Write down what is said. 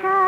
Sure.